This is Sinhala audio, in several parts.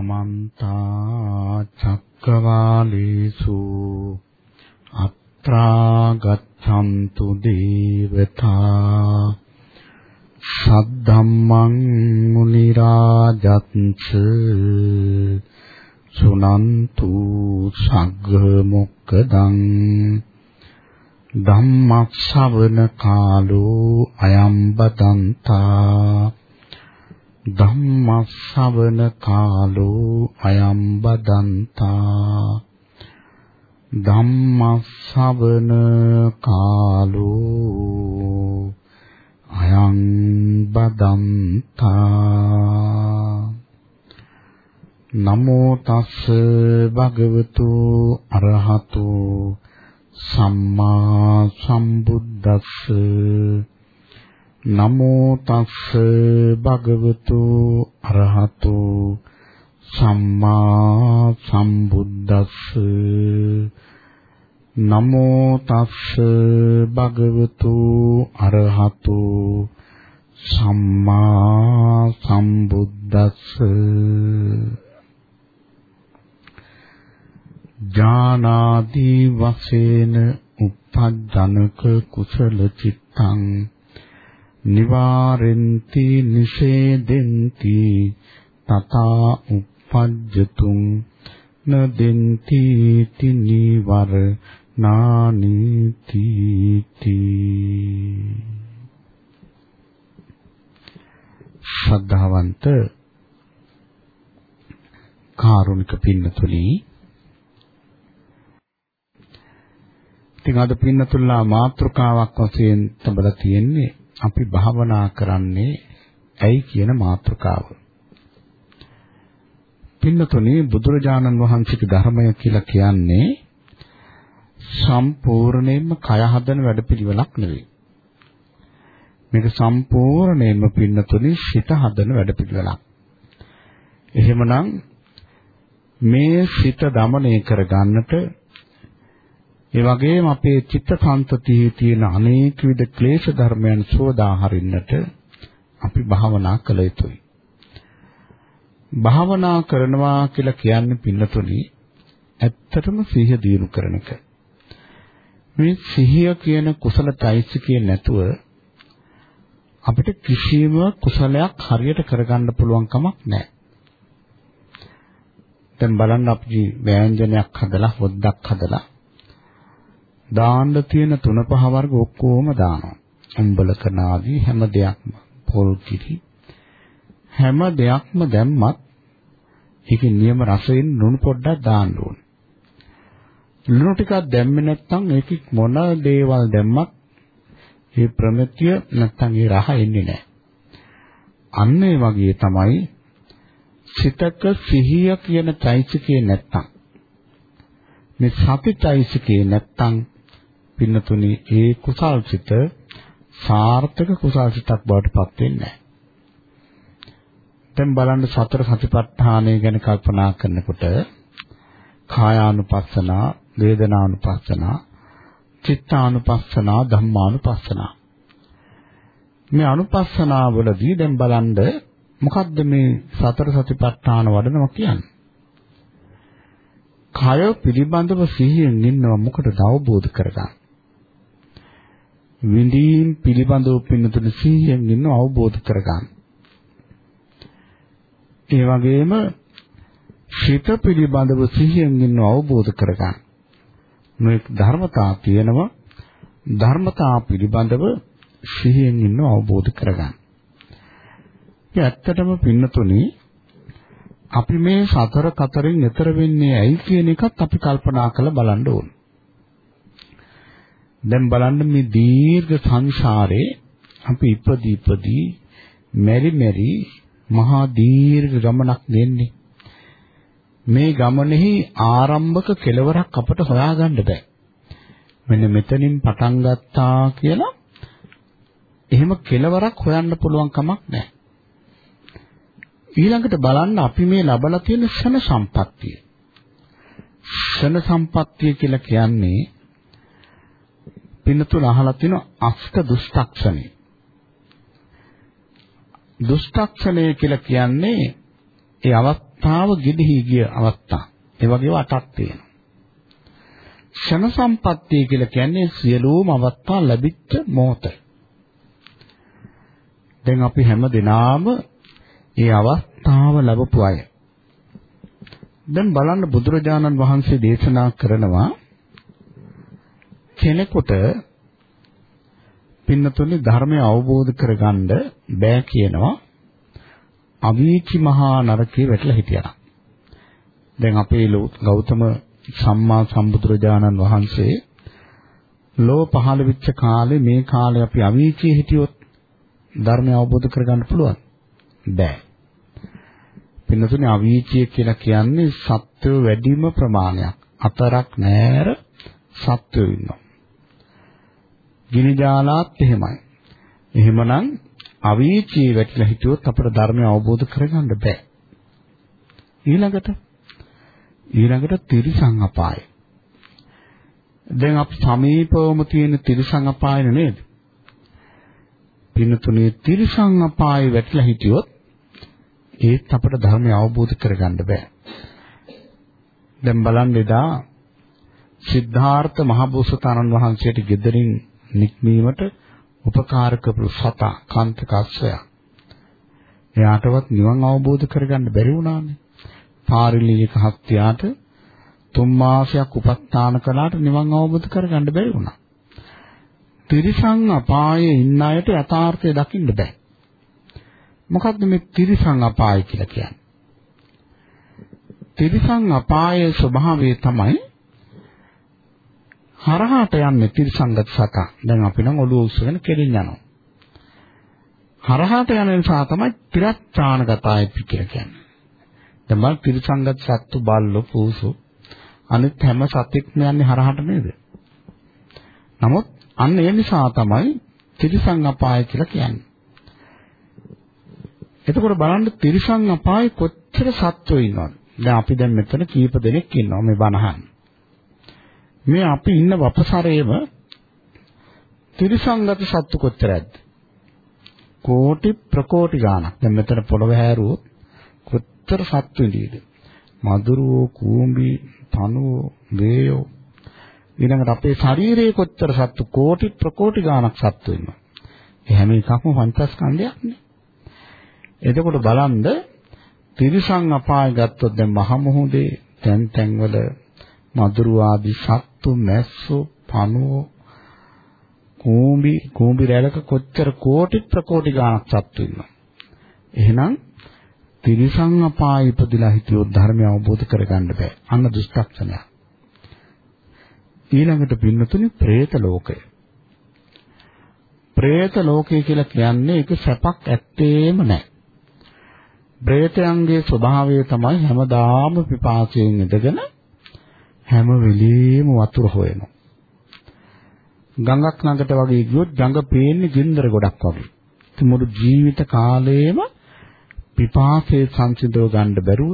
සමන්ත චක්කවාලේසු අත්‍රා ගච්ඡන්තු දේවතා සද්ධම්මං මුනි රාජත්ස සුනන්තු සග්ග මොක්කදං ධම්මස්සවන කාලෝ අයම් බදන්තා ධම්මස්සවන කාලෝ අයම් බදන්තා ධම්මස්සවන කාලෝ අයං බදන්තා නමෝ තස්ස භගවතු අරහතෝ. සම්මා සම්බුද්දස්ස. නමෝ තස්ස භගවතු අරහතෝ සම්මා සම්බුද්දස්ස. නමෝ තස්ස භගවතු අරහතෝ සම්මා සම්බුද්දස්ස. ඥානාදි වශයෙන් උප්පජනක කුසල චිත්තං නිවාරෙන්ති නිෂේදෙන්ති තථා uppajjatum නදෙන්ති තිනිවර නානිති ශ්‍රද්ධාවන්ත කාරුණික පින්නතුනි ඉතින් අද පින්නතුල්ලා මාත්‍රකාවක් වශයෙන් තබලා තියෙන්නේ අපි භාවනා කරන්නේ ඇයි කියන මාතෘකාව. පින්නතුනේ බුදුරජාණන් වහන්සේගේ ධර්මය කියලා කියන්නේ සම්පූර්ණයෙන්ම කය හදන වැඩපිළිවෙලක් නෙවෙයි. මේක සම්පූර්ණයෙන්ම පින්නතුනේ සිත හදන වැඩපිළිවෙලක්. එහෙමනම් මේ සිත দমনය කරගන්නට ඒ වගේම අපේ චිත්ත සංතතියේ තියෙන අනේක විද ක්ලේශ ධර්මයන් සෝදා හරින්නට අපි භාවනා කළ යුතුයි. භාවනා කරනවා කියලා කියන්නේ පින්නතුනි ඇත්තටම සිහිය දිනු කරන එක. මේ සිහිය කියන කුසල চৈতසිකේ නැතුව අපිට කිසිම කුසලයක් හරියට කරගන්න පුළුවන් කමක් නැහැ. දැන් බලන්න අපි ව්‍යංජනයක් හදලා හොද්දක් හදලා දාන්න තියෙන තුන පහ වර්ග ඔක්කොම දානවා. උඹල කනාදී හැම දෙයක්ම පොල් කිරි හැම දෙයක්ම දැම්මත් ඒකේ නියම රසයෙන් ලුණු පොඩ්ඩක් දාන්න ඕනේ. ලුණු ටිකක් දැම්මේ නැත්නම් ඒකේ මොන දේවල් දැම්මත් ඒ ප්‍රමිතිය නැත්නම් ඒ රහ එන්නේ නැහැ. අන්න ඒ වගේ තමයි සිතක සිහිය කියන চৈতසිකේ නැත්තම් මේ සති চৈতසිකේ නැත්තම් පින්නතුනි ඒ කුසල්සිත සාර්ථක කුසල්සිතක් බවට පත් වෙන්නේ නැහැ. දැන් බලන්න සතර සතිපට්ඨානය ගැන කල්පනා කරනකොට කායානුපස්සනා, වේදනානුපස්සනා, චිත්තානුපස්සනා, ධම්මානුපස්සනා. මේ අනුපස්සනා වලදී දැන් බලන්න මොකද්ද මේ සතර සතිපට්ඨාන වඩනවා කියන්නේ? කය පිළිබඳව සිහියෙන් ඉන්නව මොකටද අවබෝධ කරගන්න. විඳීම් පිළිබඳව පින්නතුන සිහියෙන් ඉන්න අවබෝධ කරගන්න. ඒ වගේම ශිත පිළිබඳව සිහියෙන් ඉන්න අවබෝධ කරගන්න. මේ ධර්මතා තියෙනවා ධර්මතා පිළිබඳව සිහියෙන් ඉන්න අවබෝධ කරගන්න. ඒ ඇත්තටම පින්නතුනි අපි මේ සතර කතරින් ඈතර වෙන්නේ ඇයි කියන එකත් අපි කල්පනා කරලා බලන්න ඕනේ. දැන් බලන්න මේ දීර්ඝ සංසාරේ අපි ඉපදී ඉපදී මෙරි මෙරි මහා දීර්ඝ ගමනක් දෙන්නේ. මේ ගමනේහි ආරම්භක කෙලවරක් අපට හොයාගන්න බෑ. මෙන්න මෙතනින් පටන් ගත්තා කියලා එහෙම කෙලවරක් හොයන්න පුළුවන් කමක් නැහැ. ඊළඟට බලන්න අපි මේ ලබලා තියෙන ෂණ සම්පත්තිය. ෂණ සම්පත්තිය කියලා කියන්නේ පින්නතුල අහලා තියෙන අෂ්ට දුෂ්ටක්ෂණේ. දුෂ්ටක්ෂණය කියලා කියන්නේ ඒ අවස්ථාව ගිලිහි ගිය අවස්ථා. ඒ වගේව අටක් තියෙනවා. ක්ෂණ සම්පත්තිය කියලා කියන්නේ සියලුම අවස්ථා ලැබිච්ච මොහොත. දැන් අපි හැම දිනාම මේ අවස්ථාව ලැබපු අය. දැන් බලන්න බුදුරජාණන් වහන්සේ දේශනා කරනවා කෙනෙකුට පින්නතුනි ධර්මය අවබෝධ කරගන්න බෑ කියනවා අවීචි මහා නරකේ වැටලා හිටියා. දැන් අපේ ගෞතම සම්මා සම්බුදුරජාණන් වහන්සේ ලෝ පහළ වෙච්ච කාලේ මේ කාලේ අපි අවීචියේ හිටියොත් ධර්මය අවබෝධ කරගන්න පුළුවන්. බෑ. පින්නතුනේ අවීචිය කියලා කියන්නේ සත්‍ය වැඩිම ප්‍රමාණයක්. අතරක් නෑර සත්‍යෝ ඉන්නවා. ගිනි ජාලාත් එහෙමයි. එහෙමනම් අවීචී වැටිලා හිටියොත් අපට ධර්මය අවබෝධ කරගන්න බෑ. ඊළඟට ඊළඟට තිරිසං අපාය. දැන් අපි සමීපවම තියෙන තිරිසං අපායන නේද? පින්නතුනේ තිරිසං අපාය වැටිලා හිටියොත් ඒත් අපට ධර්මය අවබෝධ කරගන්න බෑ. දැන් බලන්න එදා සිද්ධාර්ථ මහබෝසතාණන් වහන්සේට ගෙදරින් නික්මීමට උපකාර කරපු සතා කාන්තකස්සය. එයාටවත් නිවන් අවබෝධ කරගන්න බැරි වුණානේ. පාරිලීක හත්යාට තුන් මාසයක් උපස්ථාන කළාට නිවන් අවබෝධ කරගන්න බැරි වුණා. තිරිසං අපායේ ඉන්න අයට යථාර්ථය දකින්න බෑ. මොකද්ද මේ තිරිසං අපාය කියලා කියන්නේ? තිරිසං අපායේ ස්වභාවය තමයි හරහාට යන්නේ තිරිසංගත සතා. දැන් අපි නම් ඔළුව උස්සගෙන කෙලින් යනවා. හරහාට යන නිසා තමයි තිරත්‍රාණගතයි කියලා කියන්නේ. දැන් බල තිරිසංගත සත්තු බල්ලෝ පූසු අනිත් හැම සතෙක්ම යන්නේ හරහාට නේද? නමුත් අන්න ඒ නිසා තමයි තිරිසං අපාය කියලා කියන්නේ. එතකොට බලන්න තිරිසං අපායේ කොච්චර සත්වෝ ඉන්නවද? දැන් අපි දැන් මෙතන කීප දෙනෙක් ඉන්නවා මේ බණහන්. මේ අපි ඉන්න වපසරයේම ත්‍රිසංගත සත්තු කොච්චරද? කෝටි ප්‍රකෝටි ගාණක්. දැන් මෙතන පොළව හැරුවොත් කොච්චර සත්තු ඉඳීද? මදුරුවෝ, කූඹි, තනුවෝ, වේයෝ ඊළඟට අපේ ශරීරයේ කොච්චර සත්තු කෝටි ප්‍රකෝටි ගාණක් සත්තු ඉන්නවා. ඒ හැම එකක්ම පංචස්කන්ධයක් නේ. එතකොට බලන්න තිරිසං අපාය ගත්තොත් දැන් මහ මුහුදේ තැන් තැන්වල මදුරු ආදී සත්තු මැස්සෝ පණුවෝ කූඹි කූඹි රැලක කොච්චර කෝටි ප්‍රකෝටි ගණක් සත්තු ඉන්නවා. එහෙනම් තිරිසන් අපාය ඉපදලා හිටියොත් ධර්මය අවබෝධ කරගන්න බෑ. අන්න දුෂ්ටක්ෂණය. ඊළඟට පින්නතුනේ പ്രേත ලෝකය. പ്രേත ලෝකය කියලා කියන්නේ ඒක සැපක් ඇත්තේම නැහැ. പ്രേතයන්ගේ ස්වභාවය තමයි හැමදාම පිපාසයෙන් ඉඳගෙන හැම වෙලෙම වතුර හොයනවා. ගඟක් ළඟට වගේ ගියොත් ගඟ පේන්නේ ගින්දර ගොඩක් වගේ. ඉතින් මුළු ජීවිත කාලයේම පිපාසයේ සංසිඳව ගන්න බැරුව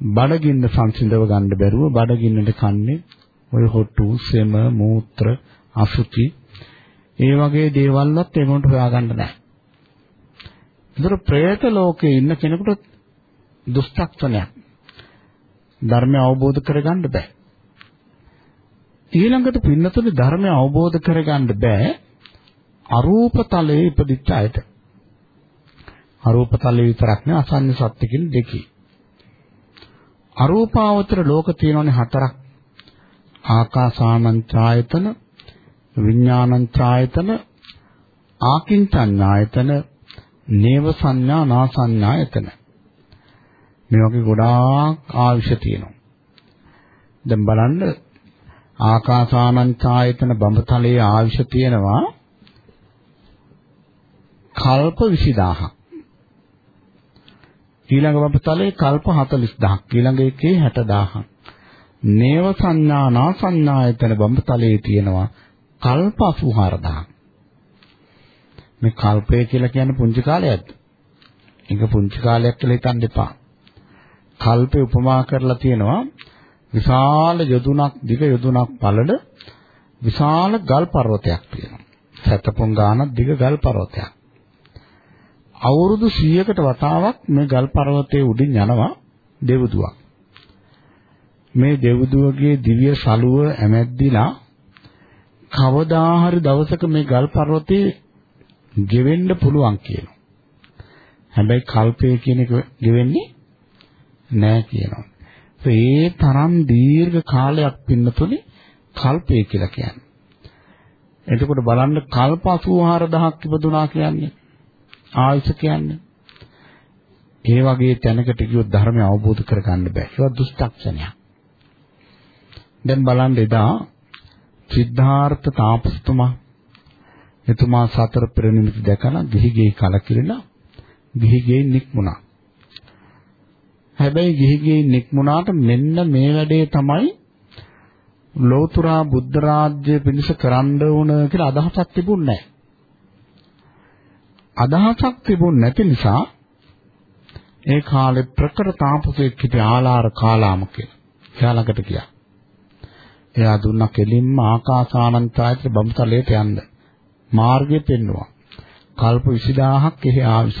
බඩගින්න සංසිඳව ගන්න බැරුව බඩගින්නට කන්නේ ඔය හොට්ටු සෙම මූත්‍ර අසුචි ඒ වගේ දේවල්වත් ඒකට හොයාගන්න නැහැ. ඒතර പ്രേත ලෝකේ ඉන්න කෙනෙකුට දුස්තක්ෂණයක්. ධර්මය අවබෝධ කරගන්න බෑ. ඊළඟට පින්නතුනේ ධර්මය අවබෝධ කරගන්න බෑ අරූප තලයේ ඉපදිච්ච අයට. අරූප තලයේ විතරක් නෙවෙයි අසන්න සත්‍යකින් දෙකේ. අරූපාවචර ලෝක තියෙනවනේ හතරක්. ආකාසානංචායතන, විඥානංචායතන, ආකින්චඤ්ඤායතන, නේව සංඥා නාසඤ්ඤායතන. මේ වගේ ගොඩාක් ආවිෂ තියෙනවා. දැන් බලන්න ආකාසානං ඡායතන බඹතලයේ ආවිෂ තියෙනවා කල්ප 20000ක්. ඊළඟ බඹතලයේ කල්ප 40000ක්. ඊළඟ එකේ 60000ක්. නේව සංඥා නා සංඥායතන බඹතලයේ තියෙනවා කල්ප 84000ක්. මේ කල්පය කියලා කියන්නේ පුංචි කාලයක්ද? ඒක පුංචි කාලයක් කියලා හිතන්න එපා. කල්පේ උපමා කරලා තියෙනවා විශාල යදුනක් දිග යදුනක් පළල විශාල ගල් පර්වතයක් තියෙනවා. සතපොන් ගානක් දිග ගල් පර්වතයක්. අවුරුදු 100කට වතාවක් මේ ගල් පර්වතයේ උඩින් යනවා දෙව්දුවක්. මේ දෙව්දුවගේ දිව්‍ය සලුව ඇමැද්දිලා කවදා හරි දවසක මේ ගල් පර්වතේ ගෙවෙන්න පුළුවන් කියනවා. හැබැයි කල්පය කියන එක ගෙවෙන්නේ නෑ කියනවා. ඒ තරම් දීර්ඝ කාලයක් පින්නතුනේ කල්පය කියලා කියන්නේ. එතකොට බලන්න කල්ප 84000ක් ඉපදුනා කියන්නේ ආයුෂ කියන්නේ. ඒ වගේ තැනකට ගියොත් ධර්මය අවබෝධ කරගන්න බෑ. ඒක දුෂ්ටක්ෂණයක්. දැන් බලන්න එදා සිද්ධාර්ථ තාපසතුමා එතුමා සතර පෙර නිමිති දැකලා ගිහිගේ කලකිරිලා ගිහිගේ නික්මුණා. හැබැයි ගිහිගේ නික්මුණාට මෙන්න මේ වැඩේ තමයි ලෝතුරා බුද්ධ රාජ්‍ය පිණිස කරන්න ඕන කියලා අදහසක් තිබුණේ අදහසක් තිබුණ නැති නිසා ඒ කාලේ ප්‍රකට තාපසයෙක් හිටිය ආලාර කාලාම කියලා. එයා ළඟට ගියා. එයා දුන්නා කෙලින්ම ආකාසානන්තයත් බඹතලයට යන්න. මාර්ගය පෙන්වුවා. කල්ප 20000ක් එහි ආවිස.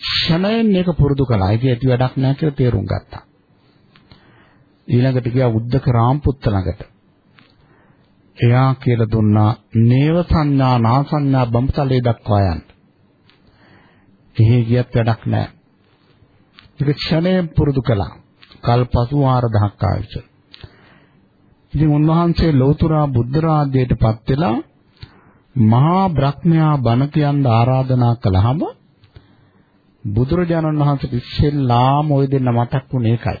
ක්ෂණයෙන් මේක පුරුදු කළා. ඒක ඇති වැඩක් නෑ කියලා තේරුම් ගත්තා. ඊළඟට ගියා උද්දක රාම්පුත්ත ළඟට. එයා කියලා දුන්නා නේව සංඥා නා සංඥා බඹතලේ දක්වා යන්න. එහෙ ගියත් වැඩක් නැහැ. ඒක ක්ෂණයෙන් පුරුදු කළා. කල් 84000ක් ආයුෂ. ඉතින් උන්වහන්සේ ලෞතුරා බුද්ධ රාජ්‍යයටපත් වෙලා මහා බ්‍රහ්මයා බණ කියන්න ආරාධනා කළාම බුදුරජාණන් වහන්සේ ඉස්සෙල්ලාම ওই දෙන්න මතක් වුණේ ඒකයි.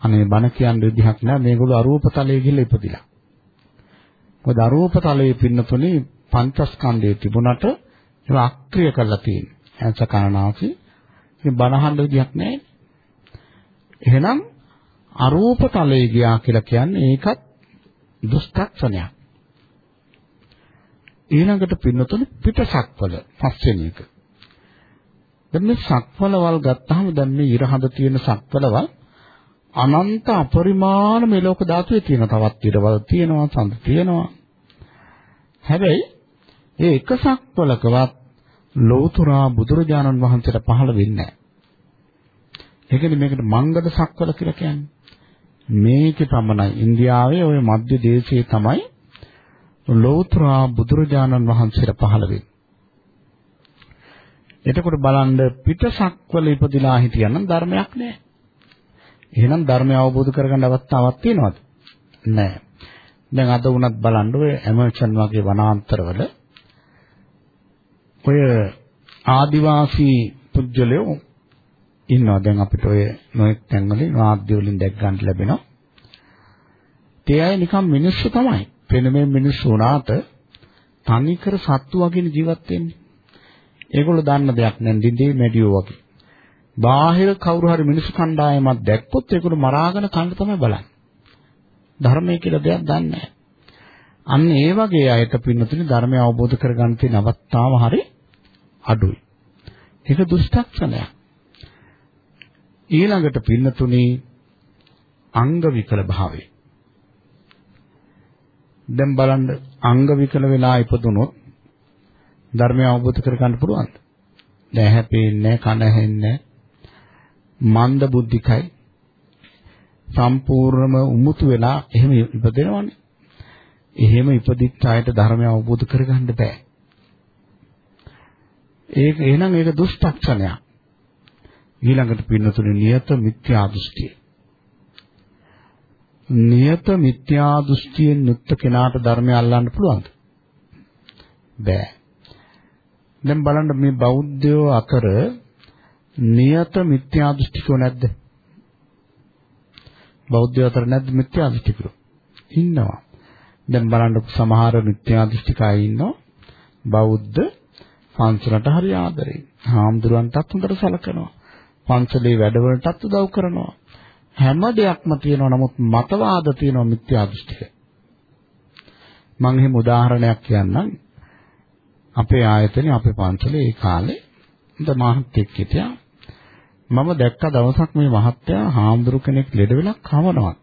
අනේ බණ කියන්න විදිහක් නෑ මේගොල්ලෝ අරූප තලයේ ගිහිල්ලා ඉපදිලා. මොකද අරූප තලයේ පින්නතුනේ පංචස්කන්ධයේ තිබුණට ඒක අක්‍රිය කරලා තියෙනවා. ඇස කනනාසි ඉතින් බණහන්න විදිහක් නෑ. එහෙනම් අරූප තලයේ ගියා කියලා කියන්නේ ඒකත් දුෂ්ටක්ෂණයක්. ඊළඟට පින්නතුනේ පිටසක්වල පස්වෙනි එක. දැන් මේ සක්වලවල් ගත්තාම දැන් මේ ඉරහඳ තියෙන සක්වලවල් අනන්ත අපරිමාණ මේ ලෝක ධාතුවේ තියෙන තවත් ඊටවල තියෙනවා සඳ තියෙනවා. හැබැයි ඒ එක සක්වලකවත් ලෞතුරා බුදුරජාණන් වහන්සේට පහළ වෙන්නේ නැහැ. ඒකනේ මේකට මංගද සක්වල කියලා කියන්නේ. මේකේ පමණයි ඉන්දියාවේ ওই මධ්‍ය දේශයේ තමයි ලෞතුරා බුදුරජාණන් වහන්සේට පහළ වෙන්නේ. එතකොට බලන්න පිටසක්වල ඉපදිලා හිටියනම් ධර්මයක් නැහැ. එහෙනම් ධර්මය අවබෝධ කරගන්න අවස්ථාවක් තියෙනවද? නැහැ. දැන් අද වුණත් බලන්න ඔය ඇමරිකන් වගේ වනාන්තරවල ඔය ආදිවාසී පුජ්‍යලයෝ ඉන්නවා. දැන් අපිට ඔය නොඑක් තැන්වලින් වාද්‍ය වලින් දැක් ගන්න ලැබෙනවා. ඒ අය නිකන් මිනිස්සු තමයි. පෙනමෙන් මිනිස්සු වුණාට තනිකර සත්තු වගේ ජීවත් වෙන්නේ. ඒගොල්ලෝ දන්න දෙයක් නෑ දිදී මැඩියෝ වගේ. බාහිර කවුරු හරි මිනිස්සු කණ්ඩායමක් දැක්කොත් ඒගොල්ලෝ මරාගෙන කන්න තමයි බලන්නේ. ධර්මය කියලා දෙයක් දන්නේ නැහැ. අන්න ඒ වගේ අයට පින්නතුනි ධර්මය අවබෝධ කරගන්න තියෙන අවස්ථාව හරි අඩුයි. ඒක දුෂ්ටක්ෂණයක්. ඊළඟට පින්නතුනි අංග විකල භාවය. දැන් බලන්න අංග විකල වෙලා ඉපදුනොත් ධර්මය අවබෝධ කරගන්න පුළුවන්ද? දැන් හැපෙන්නේ කන ඇහෙන්නේ මන්ද බුද්ධිකයි සම්පූර්ණම උමුතු වෙලා එහෙම ඉපදෙනවනේ. එහෙම ඉපදිච්ච අයට ධර්මය අවබෝධ කරගන්න බෑ. ඒක එහෙනම් ඒක දුෂ්ටක්ෂණයක්. ඊළඟට පින්නතුනේ නියත මිත්‍යා දෘෂ්ටිය. නියත මිත්‍යා දෘෂ්ටියෙන් යුක්ත කෙනාට ධර්මය අල්ලන්න පුළුවන්ද? බෑ. දැන් බලන්න මේ බෞද්ධයෝ අතර නියත මිත්‍යා දෘෂ්ටිකෝ නැද්ද? බෞද්ධයෝ අතර නැද්ද මිත්‍යා දෘෂ්ටිකෝ? ඉන්නවා. දැන් බලන්න සමහර මිත්‍යා දෘෂ්ටිකයි ඉන්නවා. බෞද්ධ පන්සලට හරි ආදරේ. හාමුදුරන්ටත් හොඳට සලකනවා. පන්සලේ වැඩවලටත් උදව් කරනවා. හැම දෙයක්ම තියෙනවා නමුත් මතවාද තියෙනවා මිත්‍යා දෘෂ්ටික. මම එහෙම උදාහරණයක් කියන්නම්. අපේ ආයතනයේ අපේ පන්සලේ ඒ කාලේ හොඳ මහත්තයෙක් හිටියා. මම දැක්ක දවසක් මේ මහත්තයා හාමුදුරු කෙනෙක් ලෙඩ වෙලා කවනවා.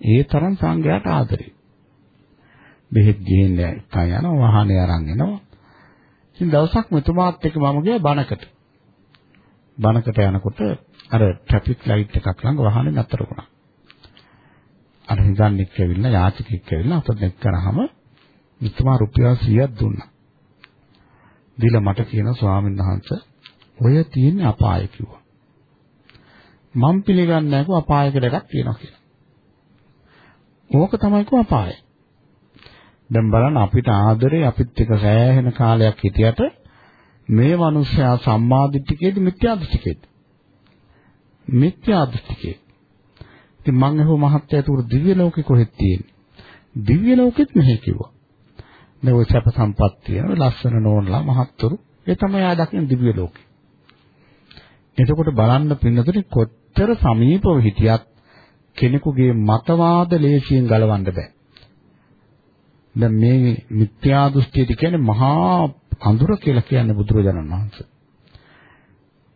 ඒ තරම් සංඝයාට ආදරේ. බෙහෙත් ගේන්න ඉතින් යනවා වාහනේ අරන් එනවා. ඉතින් දවසක් මෙතුමාත් එක්ක මම ගියා බණකට. බණකට යනකොට අර ට්‍රැෆික් ලයිට් එකක් ළඟ වාහනේ නතර වුණා. අර හිඟන්නෙක් ඇවිල්ලා යාචකෙක් ඇවිල්ලා අත දෙක් කරාම මිතුමා රුපියල් 100ක් දුන්නා. දීලා මට කියන ස්වාමීන් වහන්සේ ඔය තියෙන අපාය කිව්වා. මම පිළිගන්නේ නැහැ කෝ අපායකට එකක් තියෙනවා කියලා. ඕක තමයි කෝ අපාය. දැන් බලන්න අපිට ආදරේ අපිත් එක්ක සෑහෙන කාලයක් හිටියට මේ මිනිස්සයා සම්මාදිට්ඨිකේද මිත්‍යාදිට්ඨිකේද? මිත්‍යාදිට්ඨිකේ. ඉතින් මං අහුව මහත්තයා ඒක දිව්‍ය ලෝකෙ කොහෙද තියෙන්නේ? දිව්‍ය ලෝකෙත් මෙහෙ කිව්වා. මේ ඔය සැප සම්පත් තියෙන ලස්සන නෝනලා මහත්තුරු ඒ තමයි ආ දකින්න දිව්‍ය ලෝකෙ. එතකොට බලන්න පින්නතුනේ කොච්චර සමීපව හිටියත් කෙනෙකුගේ මතවාද ලේසියෙන් ගලවන්න බෑ. දැන් මේ මිත්‍යා දෘෂ්ටියද කියන්නේ මහා අඳුර කියලා කියන්නේ බුදුරජාණන් වහන්සේ.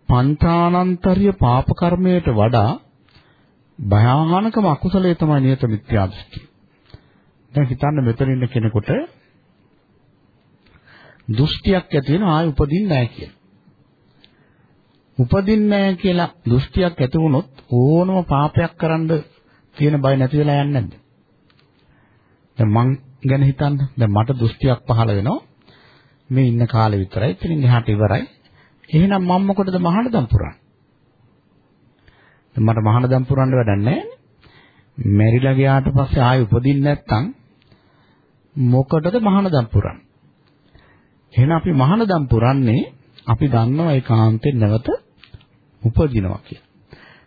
පංචානන්තරිය පාප කර්මයට වඩා භයානකම අකුසලයේ තමයි නියත මිත්‍යා දෘෂ්ටිය. දැන් හිතන්න මෙතන ඉන්න කෙනෙකුට දෘෂ්ටියක් ඇති වෙන ආයෙ උපදින්නේ නැහැ කියලා. උපදින්නේ නැහැ කියලා දෘෂ්ටියක් ඇති වුණොත් ඕනම පාපයක් කරන්න තියෙන බය නැති වෙලා යන්නේ නැද්ද? දැන් මං ගැන හිතන්න. දැන් මට දෘෂ්ටියක් පහළ වෙනවා. මේ ඉන්න කාලේ විතරයි. ඉතින් එහාට ඉවරයි. එහෙනම් මම මොකටද මහානදම් පුරන්නේ? මට මහානදම් පුරන්න වැඩක් නැහැ. මැරිලා ගියාට පස්සේ ආයෙ උපදින්නේ නැත්තම් මොකටද මහානදම් පුරන්නේ? එහෙනම් අපි මහානදම් පුරන්නේ අපි දන්නවා ඒකාන්තයෙන් නැවත උපදිනවා කියලා.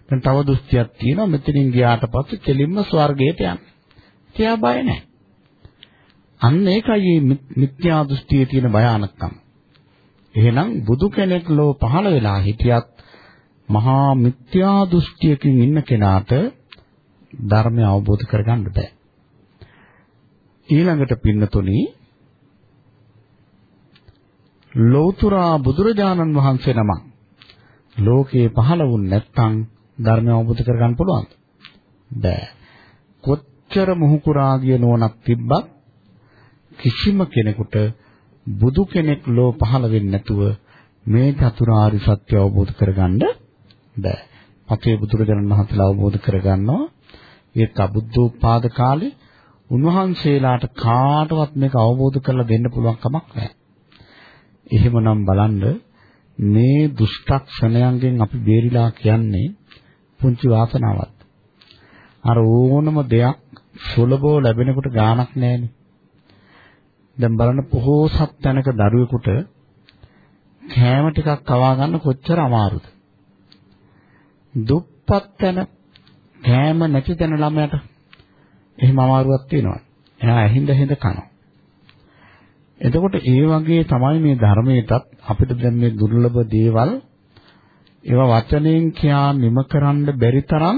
දැන් තව දෘෂ්ටියක් තියෙනවා මෙතනින් ගියාට පස්සේ කෙලින්ම ස්වර්ගයට යන්න. එයා බය නැහැ. අන්න ඒකයි මිත්‍යා දෘෂ්ටියේ තියෙන භයානකම. එහෙනම් බුදු කෙනෙක් ලෝ පහළ වෙලා හිටියත් මහා මිත්‍යා දෘෂ්ටියකින් ඉන්න කෙනාට ධර්මය අවබෝධ කරගන්න බෑ. ඊළඟට පින්නතුනි ලෞතුරා බුදුරජාණන් වහන්සේ නම ලෝකේ පහළ වුණ නැත්නම් ධර්මය අවබෝධ කරගන්න පුළුවන්ද? බෑ. කොච්චර මුහුකුරාගිය නෝනක් තිබ්බත් කිසිම කෙනෙකුට බුදු කෙනෙක් ලෝ පහළ වෙන්නේ නැතුව මේ චතුරාර්ය සත්‍ය අවබෝධ කරගන්න බෑ. අපේ බුදුරජාණන් වහන්සේලා අවබෝධ කරගන්නවා ඒ තබුද්ධෝපාද කාලේ උන්වහන්සේලාට කාටවත් මේක අවබෝධ කරලා දෙන්න පුළුවන් කමක් නැහැ. එහෙමනම් බලන්න මේ දුෂ්ටක්ෂණයන්ගෙන් අපි බේරිලා කියන්නේ පුංචි වාසනාවක්. අර ඕනම දෙයක් සුලභව ලැබෙනකොට ගාණක් නැහෙනේ. දැන් බලන්න පොහෝසත් තැනක දරුවෙකුට කෑම ටිකක් කවා ගන්න කොච්චර අමාරුද? දුප්පත් තැන කෑම නැති තැන ළමයට එහෙම අමාරුවක් තියෙනවා. එයා ඇහිඳ හිඳ කනවා. එතකොට ඒ වගේ තමයි මේ ධර්මයටත් අපිට දැන් මේ දුර්ලභ දේවල් ඒවා වචනයෙන් කියා නිම කරන්න බැරි තරම්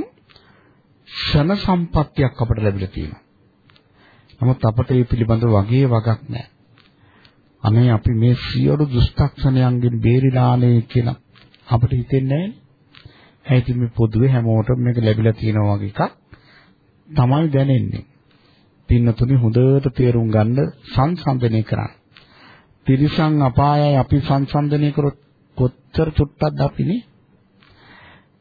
ෂණ සම්පත්තියක් අපට ලැබිලා තියෙනවා. නමුත් අපට මේ පිළිබඳව වගේ වගක් නැහැ. අනේ අපි මේ සියලු දුෂ්ටක්ෂණයන්ගෙන් බේරිලානේ කියලා අපිට හිතෙන්නේ නැහැ. ඒ ඉතින් මේ පොදුවේ හැමෝටම මේක ලැබිලා තියෙනවා වගේ එකක් තමයි දැනෙන්නේ. පින්නතුනි හොඳට තේරුම් ගන්න සංසන්දනය කරන්න. තිරිසන් අපායයි අපි සංසන්දනය කරොත් කොච්චර චුට්ටක්ද අපිනේ?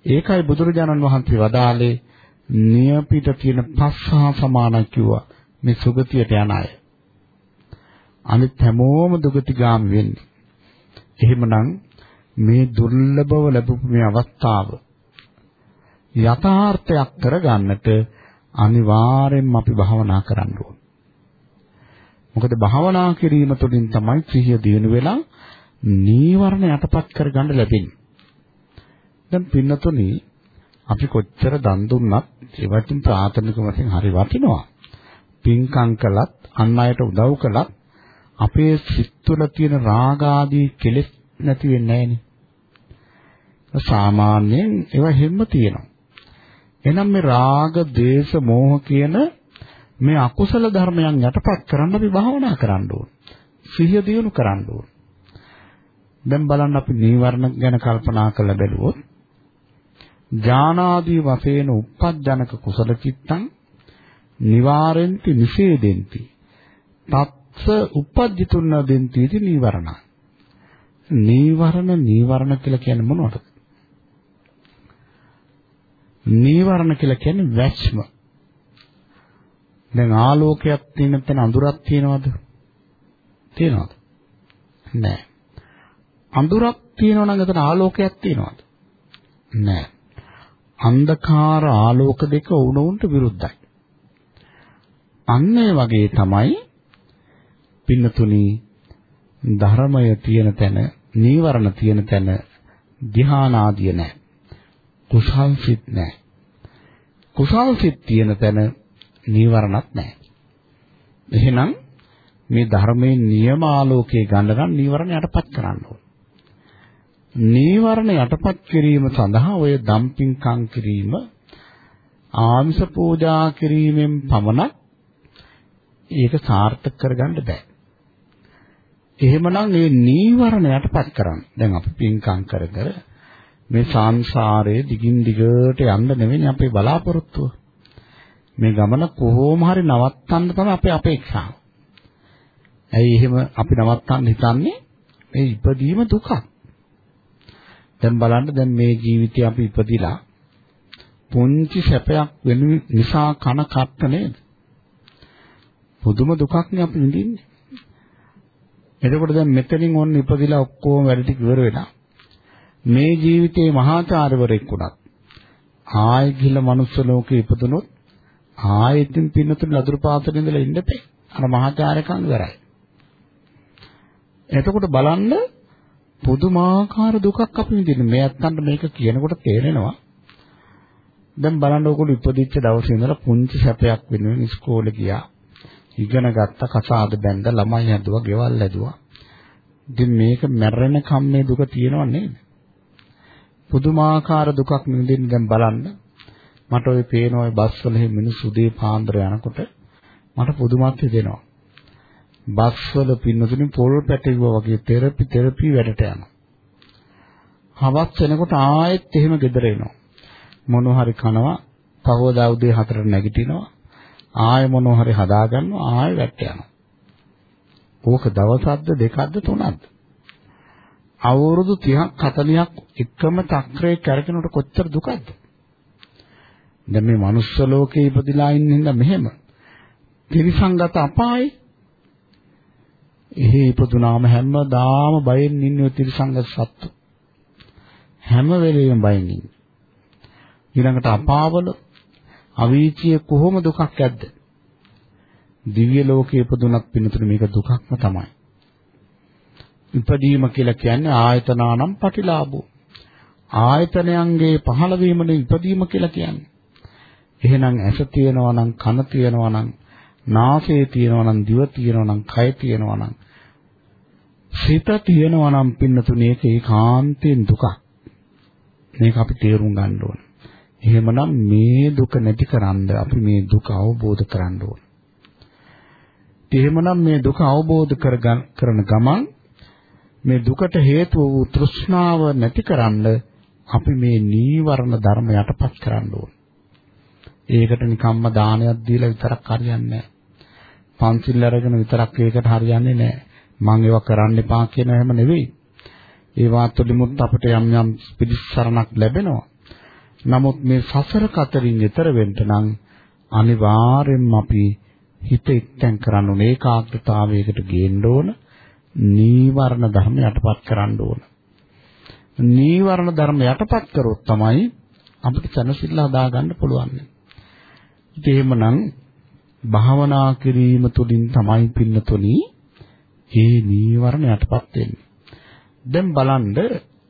ඒකයි බුදුරජාණන් වහන්සේ වදාළේ නියපිට තියෙන පස්සා සමාන කිව්වා. මේ සුගතියට යන අය. අනිත් හැමෝම දුගතිගාමි වෙන්නේ. එහෙමනම් මේ දුර්ලභව ලැබපු මේ අවස්ථාව යථාර්ථයක් කරගන්නට අනිවාර්යෙන්ම අපි භාවනා කරන්න ඕන. මොකද භාවනා කිරීම තුළින් තමයි සිහිය දිනු වෙලා නීවරණ යටපත් කරගන්න ලැබෙන්නේ. දැන් පින්නතුනි අපි කොච්චර දන් දුන්නත් ඒවටින් ප්‍රාථමික වශයෙන් හරි වටිනවා. පින්කම් කළත් අන් අයට උදව් කළත් අපේ සිත් තුළ තියෙන රාග ආදී කෙලෙස් නැති වෙන්නේ නැහෙනි. සාමාන්‍යයෙන් ඒවා හැම තියෙනවා. එහෙනම් මේ රාග, දේශ, මෝහ කියන මේ අකුසල ධර්මයන් යටපත් කරන්න අපි භාවනා කරන්න ඕන. සිහිය දියුණු කරන්න ඕන. දැන් බලන්න අපි නීවරණ ගැන කල්පනා කරලා බැලුවොත් ඥානාදී වශයෙන් උප්පජ්ජනක කුසල චිත්තං නිවාරෙන්ති නිෂේදෙන්ති තත්ස උපජ්ජිතුන්න දෙන්ති ඉති නීවරණ නීවරණ නීවරණ කියලා කියන්නේ මොනවද නීවරණ කියලා කියන්නේ වැස්ම. දැන් ආලෝකයක් තියෙන තැන අඳුරක් තියෙනවද? තියෙනවද? නැහැ. අඳුරක් තියෙනවා නම් එතන ආලෝකයක් තියෙනවද? නැහැ. අන්ධකාර ආලෝක දෙක උණුන්ට විරුද්ධයි. අන්න ඒ වගේ තමයි පින්නතුනි ධර්මය තියෙන තැන නීවරණ තියෙන තැන ධ්‍යානාදිය නැහැ. කුසල් සිත් නැහැ. කුසල් සිත් තියෙන තැන නීවරණත් නැහැ. එහෙනම් මේ ධර්මයේ නියම ආලෝකයේ ගන්න නම් නීවරණ යටපත් කරන්න ඕන. නීවරණ යටපත් කිරීම සඳහා ඔය දම්පින්කම් කිරීම ආමිෂ පූජා කිරීමෙන් පමණක් ඒක සාර්ථක කරගන්න බෑ. එහෙමනම් මේ නීවරණ යටපත් කරන්න. දැන් අපි පින්කම් කර කර මේ සංසාරයේ දිගින් දිගට යන්න නෙවෙයි අපේ බලාපොරොත්තුව. මේ ගමන කොහොම හරි නවත්තන්න තමයි අපේ අපේක්ෂාව. ඇයි එහෙම අපි නවත්තන්න හිතන්නේ? මේ ඉපදීම දුකක්. දැන් බලන්න දැන් මේ ජීවිතේ අපි ඉපදිලා පුංචි සැපයක් වෙන නිසා කන කත්ත නේද? පුදුම දුකක් නේ අපි විඳින්නේ. එතකොට දැන් මෙතනින් ඔන්න ඉපදිලා ඔක්කොම වැඩ ටික ඉවර වෙලා මේ ජීවිතේ මහාචාර්යවරයෙක් වුණත් ආයෙ ගිහලා මනුස්ස ලෝකේ ඉපදුනොත් ආයෙත්ින් පින්නතුන් ලදරු පාතේ ඉඳලා ඉන්න බෑ. අර මහාචාර්යකම් ඉවරයි. එතකොට බලන්න පුදුමාකාර දුකක් අපි විඳින්නේ. මේ අත්තන්ට මේක කියනකොට තේරෙනවා. දැන් බලන්න ඕගොල්ලෝ ඉපදිච්ච දවසේ ඉඳලා පුංචි සැපයක් වෙනුවෙන් ඉස්කෝලේ ගියා. ඉගෙන ගත්ත කසාද බැඳ ළමයි හැදුවා, ගෙවල් හැදුවා. ඉතින් මේක මැරෙනකම් මේ දුක තියෙනව නේද? පුදුමාකාර දුකක් නිදින්න දැන් බලන්න. මට ওই පේන ওই බස් වල මිනිස්සු උදේ පාන්දර යනකොට මට පුදුමත් හිතෙනවා. බස් වල පින්නතුනේ පොල් පැටවුවා වගේ තෙරපි තෙරපි වැඩට යනවා. හවස් වෙනකොට ආයෙත් එහෙම ගෙදර එනවා. මොනවා හරි කනවා, පහවදා උදේ 4ට නැගිටිනවා. ආයෙ මොනවා හරි හදාගන්නවා, ආයෙ වැට යනවා. ඕක දවසක්ද දෙකක්ද තුනක්ද? අවුරුදු 30ක් 40ක් එකම චක්‍රයේ කරකිනකොට කොච්චර දුකද? දැන් මේ මනුස්ස ලෝකේ ඉපදිලා ඉන්න හින්දා මෙහෙම. තිරිසංගත අපායේ එහෙ ඉපදුනාම හැමදාම බයෙන් ඉන්නේ තිරිසංගත සත්තු. හැම වෙලෙම බයෙන් ඉන්නේ. ඊළඟට අපාවල අවීචිය කොහොම දුකක් ඇද්ද? දිව්‍ය ලෝකයේ ඉපදුනත් පින්නතුනේ මේක දුකක්ම තමයි. ඉපදීම කියලා කියන්නේ ආයතනානම් පටිලාභෝ. ආයතනයන්ගේ පහළ වීමනේ ඉපදීම කියලා කියන්නේ. එහෙනම් ඇස තියෙනවා නම් කන තියෙනවා නම් නාසය තියෙනවා නම් දිව තියෙනවා නම් කය තියෙනවා නම් සිත තියෙනවා නම් පින්නතුනේ ඒක ඒකාන්තයෙන් දුකක්. මේක අපි තේරුම් ගන්න ඕන. එහෙමනම් මේ දුක නැතිකරන්න අපි මේ දුක අවබෝධ කරගන්න ඕන. එහෙමනම් මේ දුක අවබෝධ කරන ගමන් මේ දුකට හේතුව වූ තෘෂ්ණාව නැතිකරන්න අපි මේ නීවරණ ධර්ම යටපත් කරන්න ඕන. ඒකට නිකම්ම දානයක් දීලා විතරක් හරියන්නේ නැහැ. පන්සිල් අරගෙන විතරක් ඒකට හරියන්නේ නැහැ. මම ඒවා කරන්න එපා කියන හැම නෙවෙයි. ඒවා තුළිමුත් අපිට යම් යම් පිළිසරණක් ලැබෙනවා. නමුත් මේ සසර කතරින් ඈතර වෙන්න නම් අනිවාර්යෙන්ම අපි හිත එක්තෙන් කරන්න ඕනේ ඒකාග්‍රතාවයකට ගේන්න ඕන. නීවරණ ධර්ම යටපත් කරන්න ඕන. නීවරණ ධර්ම යටපත් කරොත් තමයි අපිට සනසිල්ල හදා ගන්න පුළුවන්. ඉතින් එහෙමනම් භාවනා කිරීම තුළින් තමයි පින්නතුණි ඒ නීවරණ යටපත් වෙන්නේ. දැන් බලන්න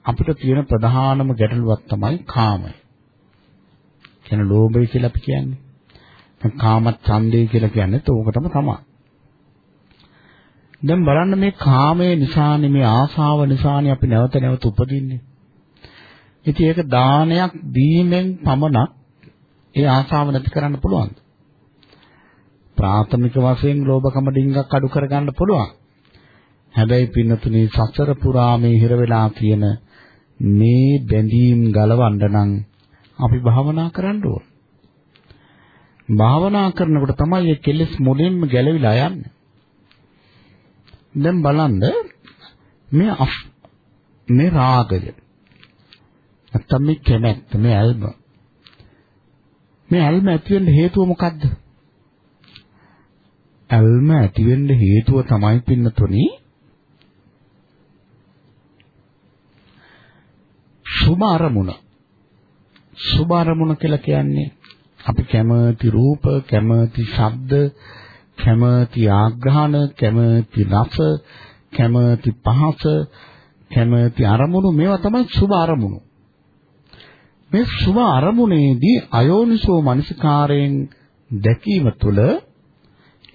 අපිට තියෙන ප්‍රධානම ගැටලුවක් තමයි කාමය. කියන ලෝභය කියලා අපි කියන්නේ. දැන් කාම ඡන්දය කියලා කියන්නේ ඒකටම තමයි. දැන් බලන්න මේ කාමයේ නිසානේ මේ ආසාව නිසානේ අපි නැවත නැවත උපදින්නේ. ඉතින් ඒක දානයක් දීමෙන් පමණක් ඒ ආසාව නැති කරන්න පුළුවන්ද? ප්‍රාථමික වශයෙන් ලෝභකම ඩිංගක් අඩු කරගන්න පුළුවන්. හැබැයි පින්නතුනේ සසර පුරා මේ හිර වෙලා තියෙන මේ බැඳීම් ගලවන්න නම් අපි භාවනා කරන්න ඕන. භාවනා කරනකොට තමයි මේ කෙලෙස් මුලින්ම ගැලවිලා යන්නේ. දැන් බලන්න මේ මේ රාගය නැත්තම් මේ කැමැත්ත මේ ඇල්ම මේ ඇල්ම ඇති වෙන්න හේතුව මොකද්ද? ඇල්ම ඇති වෙන්න හේතුව තමයි පින්නතුනි සුභ අරමුණ. සුභ අරමුණ කියලා කියන්නේ අපි කැමති රූප, කැමති ශබ්ද, කැමති ආග්‍රහණ, කැමති රස, කැමති පහස, කැමති අරමුණු මේවා තමයි සුභ අරමුණු. මේ සුභ අරමුණේදී අයෝනිසෝ මනසිකාරයෙන් දැකීම තුළ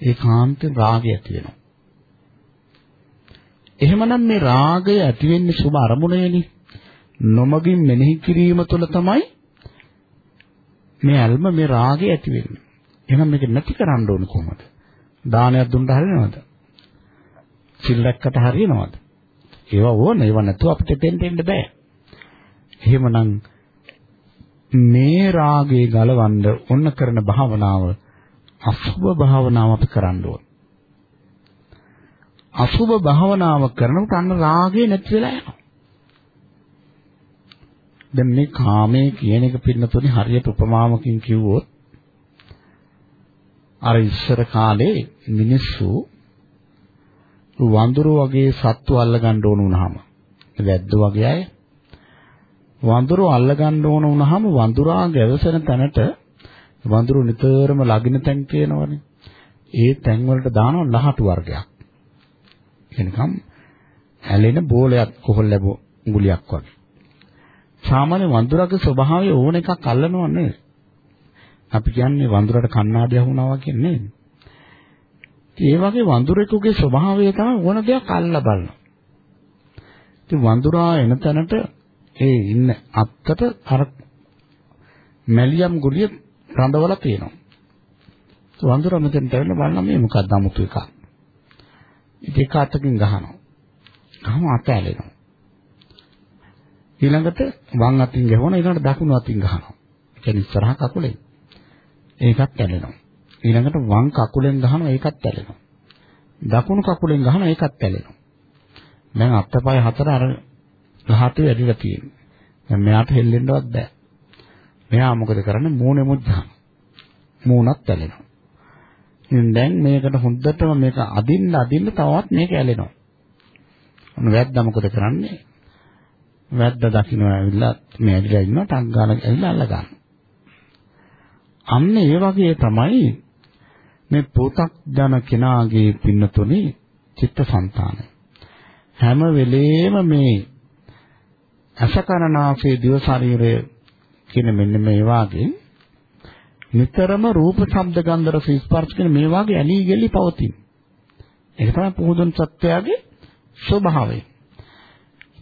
ඒකාන්ත රාගය ඇති වෙනවා. එහෙමනම් මේ රාගය ඇති වෙන්නේ සුභ අරමුණේනේ. නොමගින් මෙනෙහි කිරීම තුළ තමයි මේ අල්ම මේ රාගය ඇති වෙන්නේ. එහෙනම් මේක නැති කරන්න ඕන කොහොමද? දානයක් දුන්නට හරියනවද? සිල් රැක්කට හරියනවද? ඒවා ඕන ඒවා නැතුව අපිට දෙන්න දෙන්න බෑ. එහෙමනම් මේ රාගේ ගලවන්න ඔන්න කරන භාවනාව අසුභ භාවනාව අපි කරන්න ඕන. අසුභ භාවනාව කරනකොට අන්න රාගේ නැති වෙලා යනවා. දැන් මේ කාමයේ කියන එක පින්නතුනේ හරියට උපමාවකින් කිව්වොත් අර ඉස්සර කාලේ මිනිස්සු වඳුරු වගේ සත්තු අල්ලගන්න ඕන වුණාම වැද්ද වගේ අය වඳුරු අල්ලගන්න ඕන වුණාම වඳුරා ගැවසෙන තැනට වඳුරු නිතරම ලගින තැන් තියෙනවනේ. ඒ තැන් වලට දානවා ලහටු වර්ගයක්. එනකම් ඇලෙන බෝලයක් කොහොල් ලැබු ගුලියක් වගේ. සාමාන්‍ය වඳුරගේ ස්වභාවය ඕන එකක් අල්ලනව නෙවෙයි. අපි කියන්නේ වඳුරට කණ්ණාඩිය වුණා කියන්නේ නේද? ඒ වගේ වඳුරෙකුගේ ස්වභාවය තමයි ඕන දෙයක් අල්ලා බලනවා. ඉතින් වඳුරා එන තැනට ඒ ඉන්න අත්තට අර මැලියම් ගුලිය රඳවලා තියෙනවා. වඳුරා මෙතෙන්ට ඇවිල්ලා බලනවා මේ මොකක්ද 아무තු එකක්. ඉතින් එක අතකින් ගහනවා. ගහම අත ඇලෙනවා. ඊළඟට වම් අතින් ගහනවා ඊළඟට දකුණු අතින් ගහනවා. ඒ කියන්නේ ඉස්සරහ කකුලෙන්. ඒකත් ඇලෙනවා. ඊළඟට වම් කකුලෙන් ගහනවා ඒකත් ඇලෙනවා. දකුණු කකුලෙන් ගහනවා ඒකත් ඇලෙනවා. දැන් අත්පය හතර අර ගහට වැඩිලා තියෙනවා. දැන් මෙයාට හෙල්ලෙන්නවත් බෑ. මෙයා මොකද කරන්නේ මූණේ මුද්දා. මූණත් ඇලෙනවා. ඉතින් දැන් මේකට හොඳටම මේක අදින්න අදින්න තවත් මේක ඇලෙනවා. ඔන්න වැද්දා මොකද කරන්නේ? වැද්දා දකින්න ඇවිල්ලා මේ ඇවිල්ලා ඉන්නවා ටක් ගාලා ඇවිල්ලා අල්ල ගන්නවා. අන්න ඒ වගේ තමයි මේ පොතක් දන කෙනාගේ පින්නතුනේ චිත්තසංතානය. හැම වෙලේම මේ අසකරණාසේ දිව ශරීරය කියන මෙන්න මේ වාගේ නිතරම රූප ශබ්ද ගන්ධ රස ස්පර්ශ කියන මේ වාගේ ඇලී ගලි පවතින. ඒක තමයි පුහුදුන් සත්‍යයේ ස්වභාවය.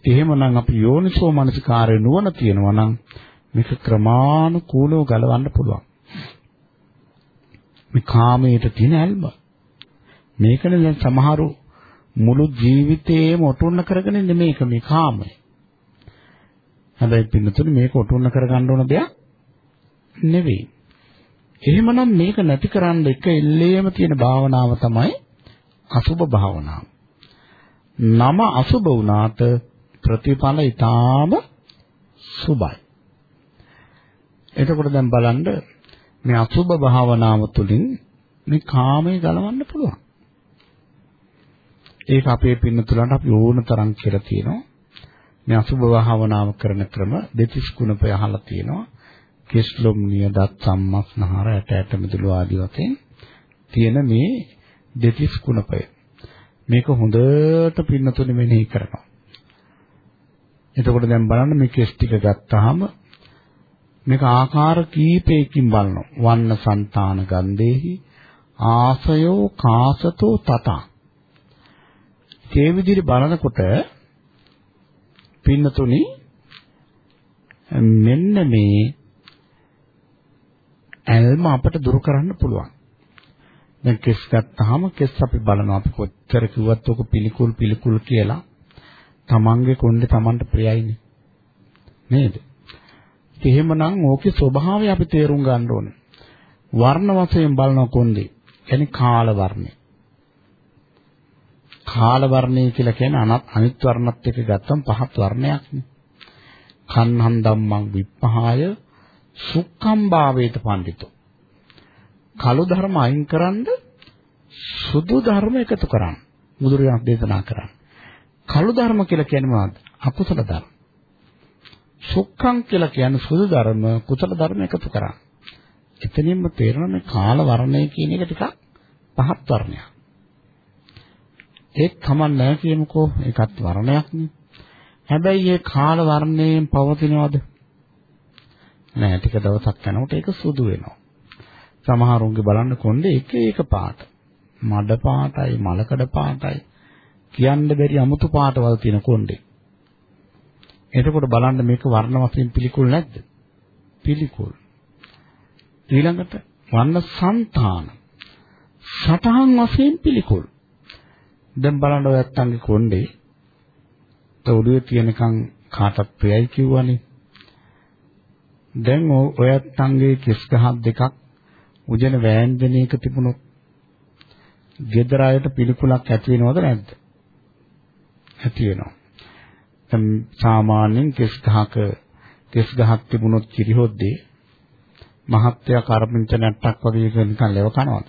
එහෙමනම් අපි යෝනිසෝ මනසිකාරය නුවණ තියෙනවා නම් මේක ක්‍රමානුකූලව ගලවන්න පුළුවන්. මේ කාමයට තියෙන ඇල්ම. මේකනේ දැන් සමහරු මුළු ජීවිතේම ඔටුන්න කරගෙන ඉන්නේ මේක මේ කාමය. හැබැයි පින්නතුනේ මේක ඔටුන්න කරගන්න ඕන දෙයක් නෙවෙයි. එහෙමනම් මේක නැති කරන්න එක එල්ලේම තියෙන භාවනාව තමයි අසුබ භාවනාව. නම අසුබ වුණාට ප්‍රතිඵල ඊටාම සුබයි. එතකොට දැන් බලන්න මේ අසුබ භාවනාව තුළින් මේ කාමයේ ගලවන්න පුළුවන්. ඒක අපේ පින්නතුලන්ට අපි ඕන තරම් කියලා තියෙනවා. මේ අසුබ භාවනාව කරන ක්‍රම දෙතිස් කුණපය අහලා තියෙනවා. කෙස්ලොම් නියදත් සම්මස්නහර ඇට ඇට මිදුළු ආදී වශයෙන් තියෙන මේ දෙතිස් කුණපය. මේක හොඳට පින්නතුනේ මෙනෙහි කරනවා. එතකොට දැන් බලන්න මේ කෙස් ටික ගත්තාම මේක ආකාර කීපයකින් බලනවා. වන්න సంతාන ගන්ධේහි ආසයෝ කාසතෝ තත. ඒ විදිහට බලනකොට පින්නතුනි මෙන්න මේ ඇල්ම අපට දුරු කරන්න පුළුවන්. දැන් කෙස් ගත්තාම කෙස් අපි බලනවා අපි කොච්චර කිව්වත් ඔක පිළිකුල් පිළිකුල් කියලා තමන්ගේ කොණ්ඩේ තමන්ට ප්‍රියයිනේ. නේද? එහෙමනම් ඕකේ ස්වභාවය අපි තේරුම් ගන්න ඕනේ. වර්ණ වශයෙන් බලන කොණ්ඩේ කියන්නේ කාල වර්ණය. කාල වර්ණය කියලා කියන්නේ අනත් අනිත් වර්ණත් එක්ක ගත්තම පහත් වර්ණයක්නේ. කන්හන් ධම්මං විප්පහාය සුක්ඛම් භාවේත පඬිතෝ. කළු ධර්ම අයින් කරන්ද සුදු ධර්ම එකතු කරන්න. බුදුරජාණන් දේශනා කරන්නේ. කළු ධර්ම කියලා කියන්නේ මොනවද? අකුසල ධර්ම. සුක්ඛං කියලා කියන්නේ සුදු ධර්ම කුසල ධර්ම එකතු කරා. එතනින්ම තේරෙන මේ කාල වර්ණය කියන එක ටිකක් පහත් වර්ණයක්. ඒක කමක් නැහැ කියමුකෝ ඒකත් වර්ණයක්නේ. හැබැයි මේ කාල වර්ණයෙන් පවතිනවද? නෑ ටික දවසක් යනකොට ඒක සුදු වෙනවා. සමහරුන්ගේ බලන්න කොණ්ඩේ එක එක පාට. මඩ පාටයි, මලකඩ පාටයි කියන්න බැරි අමුතු පාටවල් තියෙන කොණ්ඩේ. එතකොට බලන්න මේක වර්ණ වශයෙන් පිළිකුල් නැද්ද? පිළිකුල්. ඊළඟට වර්ණ సంతාන. සටහන් වශයෙන් පිළිකුල්. දැන් බලන්න ඔය අත්තන්ගේ කොණ්ඩේ තොඩුවේ තියෙනකන් කාටත් ප්‍රයයි කිව්වනේ. දැන් ඔය අත්තන්ගේ කෙස් ගහක් දෙකක් උජන වෑංජනයක තිබුණොත් ගෙදර අයට පිළිකුලක් ඇති වෙනවද නැද්ද? ඇති වෙනවා. සාමාන්‍යයෙන් කෙස් ගහක කෙස් ගහක් තිබුණොත් කිරිහොද්දේ මහත්ය කරපින්ච නැට්ටක් වගේ නිකන් ලෙව කනවද?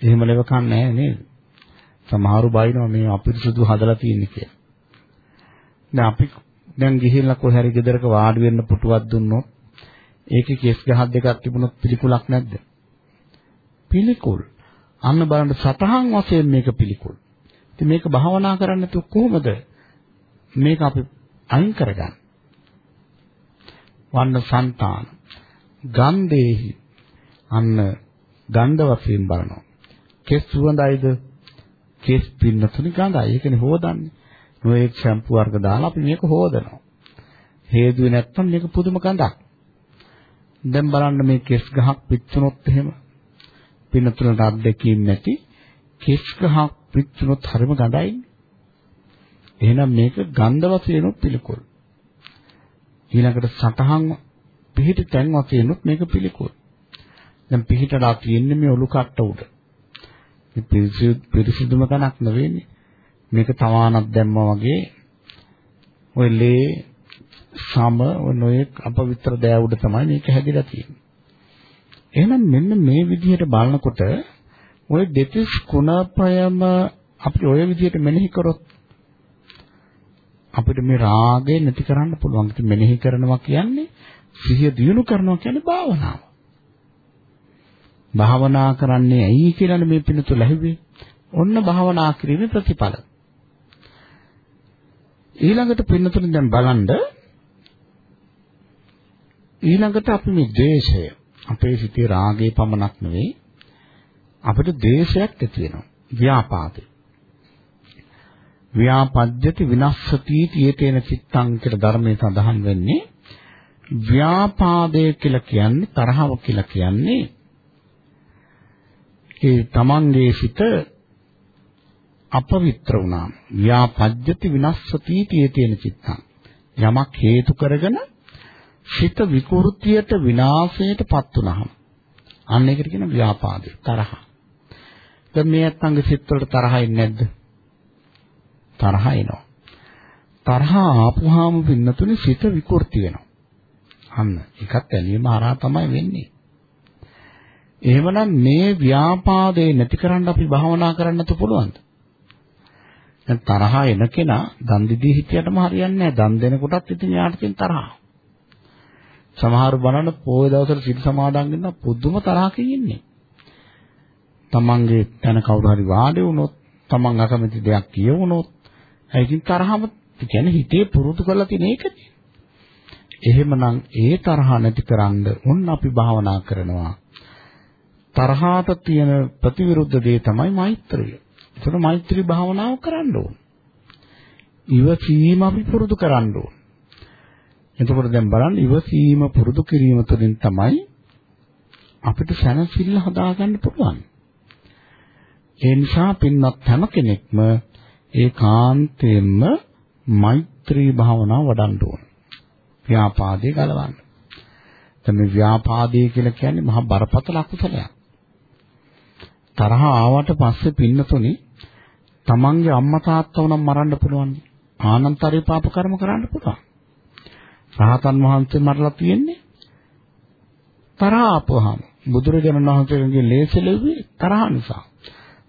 එහෙම ලෙව කන්නේ නැහැ නේද? සමහරු බයිනවා මේ අපිරිසුදු හදලා තියෙන්නේ කියලා. දැන් අපි දැන් ගිහිල්ලා කොහේ හරි ගෙදරක වාඩි වෙන්න පුටුවක් දුන්නොත් ඒකේ කෙස් ගහක් දෙකක් තිබුණොත් පිළිකුලක් නැද්ද? පිළිකුල්. අන්න බලන්න සතහන් වශයෙන් මේක පිළිකුල්. ඉතින් මේක භාවනා කරන්න තු කොහොමද මේක අපි අයින් කරගන්නේ? වන්න సంతාන ගන්ධේහි අන්න ගන්ධ වශයෙන් බලනවා. කෙස් සුවඳයිද? කෙස් පින්නතුනි ගඳයි. ඒකනේ හොදන්නේ. නොඑක් ෂැම්පු වර්ග දාලා අපි මේක හොදනවා. හේතුවේ නැත්තම් මේක පුදුම ගඳක්. දැන් බලන්න මේ කෙස් ගහක් පිච්චුනොත් එහෙම පින්නතුනට අත්දැකීම් නැති කෙස් ගහක් පිච්චුනොත් හරිම ගඳයි. එහෙනම් මේක ගන්ධ වශයෙන්ුත් පිළිකුල්. ඊළඟට සතහන් පිහිට තැන් වශයෙන්ුත් මේක පිළිකුල්. දැන් පිහිටලා තියෙන්නේ මේ ඔලු කට්ට උඩ. මේ පිරිසිදුම තැනක් නෙවෙයිනේ. මේක තවානක් දැම්මා වගේ ඔය ලේ සම නොයෙක් අපවිත්‍ර දෑ උඩ තමයි මේක හැදිලා තියෙන්නේ. එහෙනම් මෙන්න මේ විදිහට බලනකොට ওই දෙතිස් කුණපයම අපි ওই විදිහට මෙනෙහි කරොත් අපිට මේ රාගය නැති කරන්න පුළුවන්. ඉතින් මෙනෙහි කරනවා කියන්නේ සිහිය දියුණු කරනවා කියන්නේ භාවනාව. භාවනා කරන්නේ ඇයි කියලානේ මේ පිණුතු ලැබුවේ. ඔන්න භාවනා කිරීමේ ප්‍රතිඵල. ඊළඟට පින්නතුනේ දැන් බලන්න ඊළඟට අපි මේ ද්වේෂය අපේ සිතේ රාගය පමණක් නෙවෙයි අපිට ද්වේෂයක් ඇති වෙනවා. ව්‍යාපාදේ. ව්‍යාපජ්ජති විනස්සති තියේතේන චිත්තං කියලා ධර්මයේ සඳහන් වෙන්නේ ව්‍යාපාදය කියලා කියන්නේ තරහව කියලා කියන්නේ ඒ තමන්ගේ සිත අපවිත්‍ර වුණාම ව්‍යාපජ්ජති විනස්සති තියේතේන චිත්තං. යමක් හේතු කරගෙන සිත විකෘතියට විනාශයටපත් වුණාම අන්න ඒකට කියන ව්‍යාපාදේ. තරහ. දැන් මේ අත්ංග සිත් වලට තරහින් නැද්ද? තරහ එනවා. තරහ ආපුහාම පින්නතුනේ සිත විකෘති වෙනවා. අන්න ඒකත් ඇලීම හරහා තමයි වෙන්නේ. එහෙමනම් මේ ව්‍යාපාදේ නැති කරන්න අපි භාවනා කරන්නත් පුළුවන්ද? දැන් තරහ එන කෙනා දන් දිදී හිටියටම හරියන්නේ නැහැ. දන් දෙනකොටත් ඉතින් යාට තියෙන තරහ. සමහර බලන්න පොයේ දවසට සිල් සමාදන් වෙන පුදුම තරහකින් ඉන්නේ. තමන්ගේ තන කවුරු හරි වාඩි වුණොත් තමන් අකමැති දෙයක් කියවුණොත් ඒකින් තරහම කියන්නේ හිතේ පුරුදු කරලා තියෙන එකනේ. එහෙමනම් ඒ තරහ නැතිකරන්න ඔන්න අපි භාවනා කරනවා. තරහාට තියෙන ප්‍රතිවිරුද්ධ දේ තමයි මෛත්‍රිය. ඒතර මෛත්‍රී භාවනාව කරන්න ඕන. ඉවසීම අපි පුරුදු කරන්න ඕන. එතකොට දැන් බලන්න ඉවසීම පුරුදු කිරීම තුළින් තමයි අපිට සැනසෙල්ල හදාගන්න පුළුවන්. ඒ නිසා පින්වත් හැම කෙනෙක්ම ඒකාන්තයෙන්ම මෛත්‍රී භාවනාව වඩන්න ඕන. ව්‍යාපාදේ ගලවන්න. දැන් මේ ව්‍යාපාදේ කියලා කියන්නේ මහා බරපතල අකුසලයක්. තරහ ආවට පස්සේ පින්නතුනි තමන්ගේ අම්මා තාත්තා උනම් මරන්න පුළුවන්. ආනන්තරී පාප කර්ම කරන්න පුළුවන්. රහතන් වහන්සේ මරලා තියෙන්නේ තරහ ආපුවාම බුදුරජාණන් වහන්සේගේ ලේසෙලෙවි තරහ නිසා.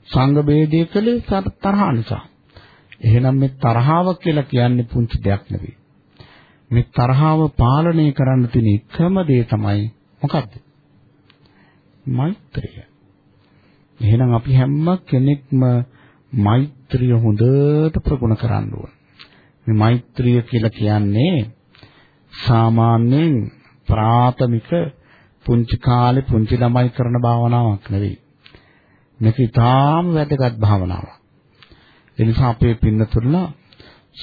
සංඝ ભેදයේ කලේ තරහ නිසා. එහෙනම් මේ තරහව කියලා කියන්නේ පුංචි දෙයක් නෙවෙයි. මේ තරහව පාලනය කරන්න තියෙන එකම දේ තමයි මොකද්ද? මෛත්‍රිය. එහෙනම් අපි හැම කෙනෙක්ම මෛත්‍රිය හොඳට ප්‍රගුණ කරන්න ඕන. මේ මෛත්‍රිය කියලා කියන්නේ සාමාන්‍යයෙන් ප්‍රාථමික පුංචි කාලේ පුංචි ළමයි කරන භාවනාවක් නෙවෙයි. මේක ඊටාම වැදගත් භාවනාවක්. ඒ නිසා අපේ පින්නතුල්ලා